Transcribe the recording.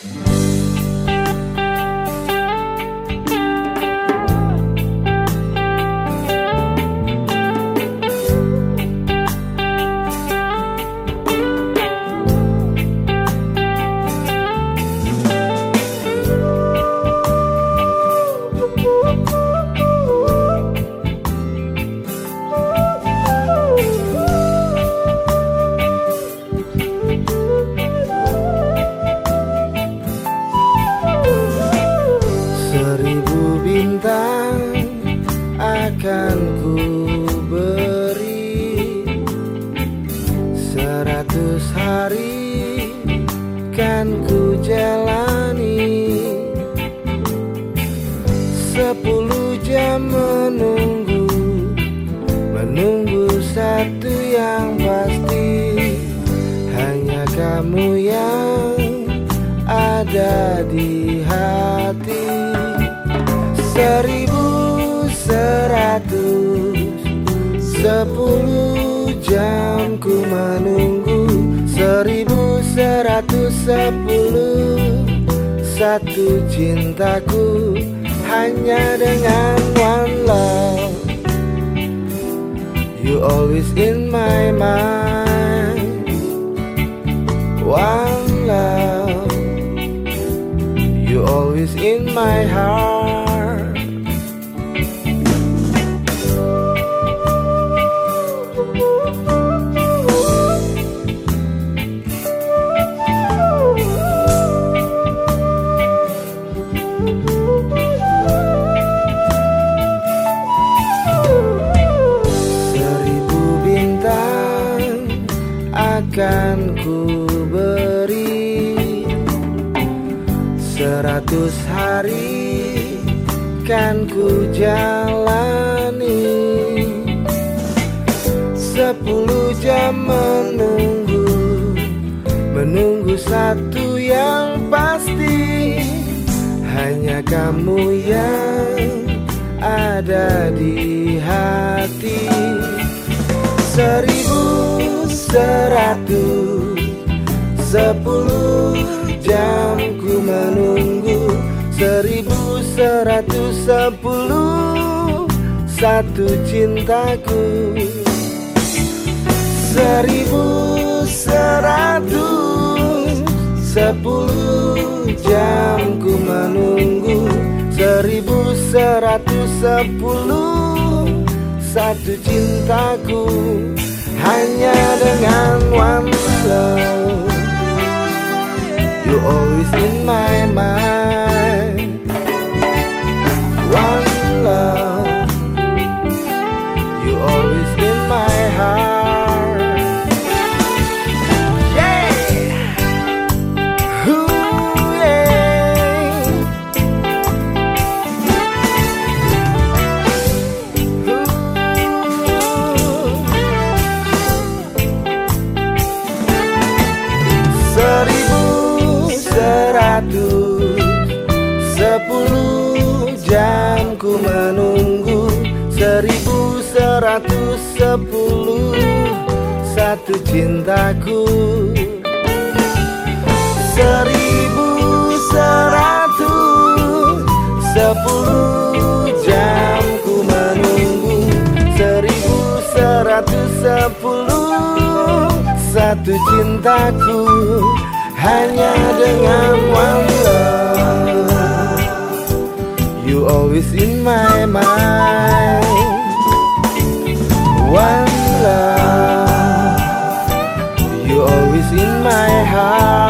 Seribu bintang akan ku beri Seratus hari kan ku jalani. Sepuluh jam menunggu Menunggu satu yang pasti Seribu seratus Sepuluh jam ku menunggu. Seribu seratus sepuluh Satu cintaku hanya dengan one love. You always in my mind. One love. You always in my heart akan ku beri Seratus hari kan ku jalani. Sepuluh jam menunggu Menunggu satu yang pasti. Hanya kamu yang ada di hati. Seribu seratus. Sepuluh jam ku menunggu Seribu seratus sepuluh. Satu cintaku. Seribu seratus. Sepuluh jam ku menunggu Seribu seratus sepuluh. Satu cintaku. Hanya love. You always in my mind Sepuluh jam ku menunggu Seribu seratus sepuluh Satu cintaku. Seribu seratus Sepuluh jam ku menunggu Seribu seratus sepuluh Satu cintaku. Hanya dengan one You always in my mind. One love You always in my heart